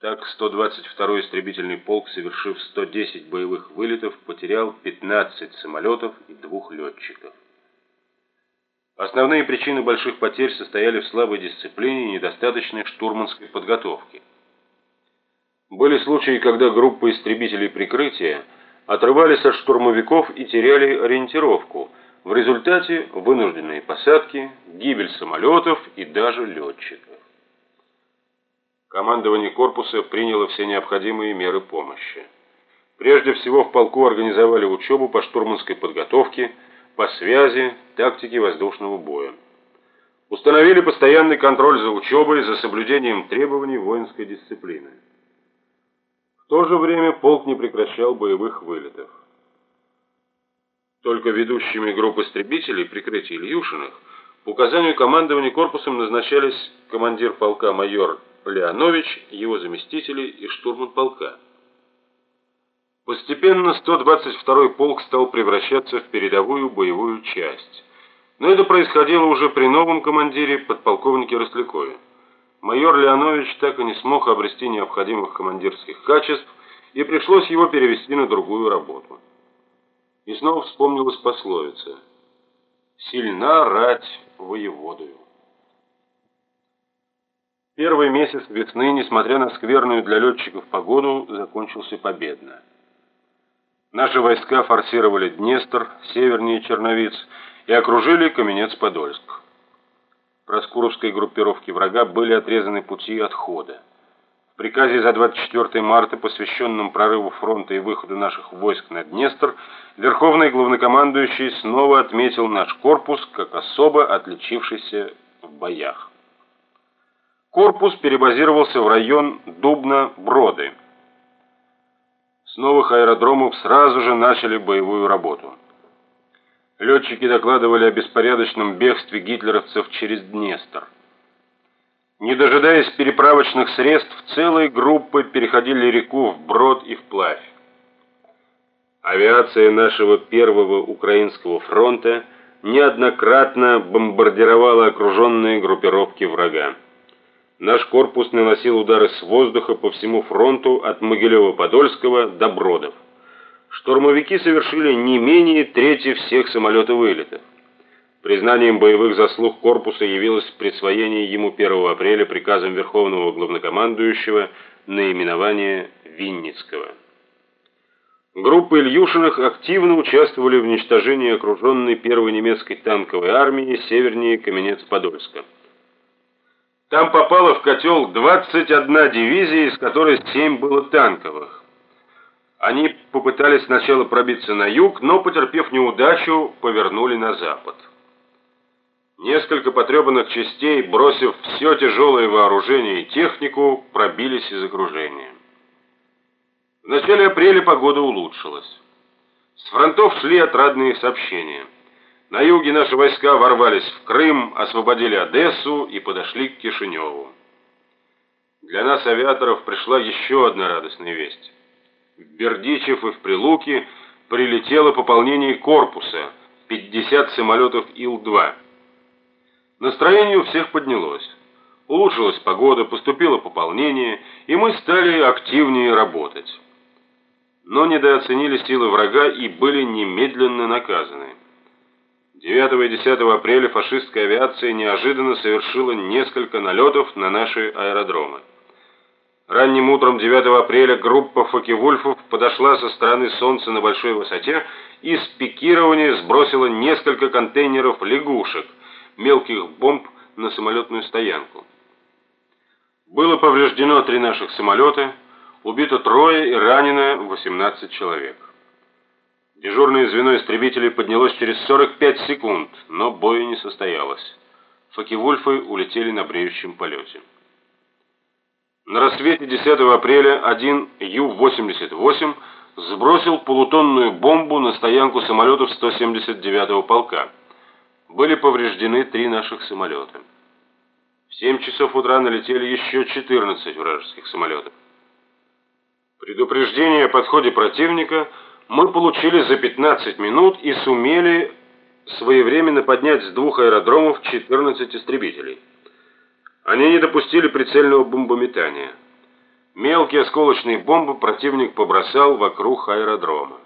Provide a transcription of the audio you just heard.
Так 122-й истребительный полк, совершив 110 боевых вылетов, потерял 15 самолетов и двух летчиков. Основные причины больших потерь состояли в слабой дисциплине и недостаточной штурманской подготовке. Были случаи, когда группы истребителей прикрытия отрывались от штурмовиков и теряли ориентировку, в результате вынужденные посадки, гибель самолетов и даже летчиков. Командование корпуса приняло все необходимые меры помощи. Прежде всего в полку организовали учебу по штурманской подготовке, по связи, тактике воздушного боя. Установили постоянный контроль за учебой, за соблюдением требований воинской дисциплины. В то же время полк не прекращал боевых вылетов. Только ведущими групп истребителей прикрытия Ильюшиных по указанию командования корпусом назначались командир полка майор Леонович, его заместители и штурман полка. Постепенно 122-й полк стал превращаться в передовую боевую часть. Но это происходило уже при новом командире, подполковнике Рослякове. Майор Леонович так и не смог обрести необходимых командирских качеств, и пришлось его перевести на другую работу. И снова вспомнилась пословица «Сильна рать воеводою». Первый месяц весны, несмотря на скверную для летчиков погоду, закончился победно. Наши войска форсировали Днестр, севернее Черновиц, и окружили Каменец-Подольск. Проскуровской группировке врага были отрезаны пути отхода. В приказе за 24 марта, посвященном прорыву фронта и выходу наших войск на Днестр, Верховный главнокомандующий снова отметил наш корпус как особо отличившийся в боях. Корпус перебазировался в район Дубна-Броды. С новых аэродромов сразу же начали боевую работу. Летчики докладывали о беспорядочном бегстве гитлеровцев через Днестр. Не дожидаясь переправочных средств, целые группы переходили реку вброд и вплавь. Авиация нашего первого украинского фронта неоднократно бомбардировала окруженные группировки врага. Наш корпус наносил удары с воздуха по всему фронту от Могилева-Подольского до Бродов. Штурмовики совершили не менее трети всех самолетов-вылетов. Признанием боевых заслуг корпуса явилось присвоение ему 1 апреля приказом Верховного Главнокомандующего наименования Винницкого. Группы Ильюшиных активно участвовали в уничтожении окруженной первой немецкой танковой армии севернее Каменец-Подольска. Там попало в котел 21 дивизия, из которой 7 было танковых. Они попытались сначала пробиться на юг, но, потерпев неудачу, повернули на запад. Несколько потрепанных частей, бросив все тяжелое вооружение и технику, пробились из окружения. В начале апреля погода улучшилась. С фронтов шли отрадные сообщения – на юге наши войска ворвались в Крым, освободили Одессу и подошли к Кишиневу. Для нас, авиаторов, пришла еще одна радостная весть. В Бердичев и в Прилуки прилетело пополнение корпуса, 50 самолетов Ил-2. Настроение у всех поднялось. Улучшилась погода, поступило пополнение, и мы стали активнее работать. Но недооценили силы врага и были немедленно наказаны. 9 и 10 апреля фашистская авиация неожиданно совершила несколько налетов на наши аэродромы. Ранним утром 9 апреля группа Фоки-Вульфов подошла со стороны Солнца на большой высоте и с пикирования сбросила несколько контейнеров лягушек, мелких бомб на самолетную стоянку. Было повреждено три наших самолета, убито трое и ранено 18 человек. Дежурное звено истребителей поднялось через 45 секунд, но боя не состоялось. Фоки-Вульфы улетели на бреющем полете. На рассвете 10 апреля один Ю-88 сбросил полутонную бомбу на стоянку самолетов 179-го полка. Были повреждены три наших самолета. В 7 часов утра налетели еще 14 вражеских самолетов. Предупреждение о подходе противника – мы получили за 15 минут и сумели своевременно поднять с двух аэродромов 14 истребителей. Они не допустили прицельного бомбометания. Мелкие осколочные бомбы противник побросал вокруг аэродрома.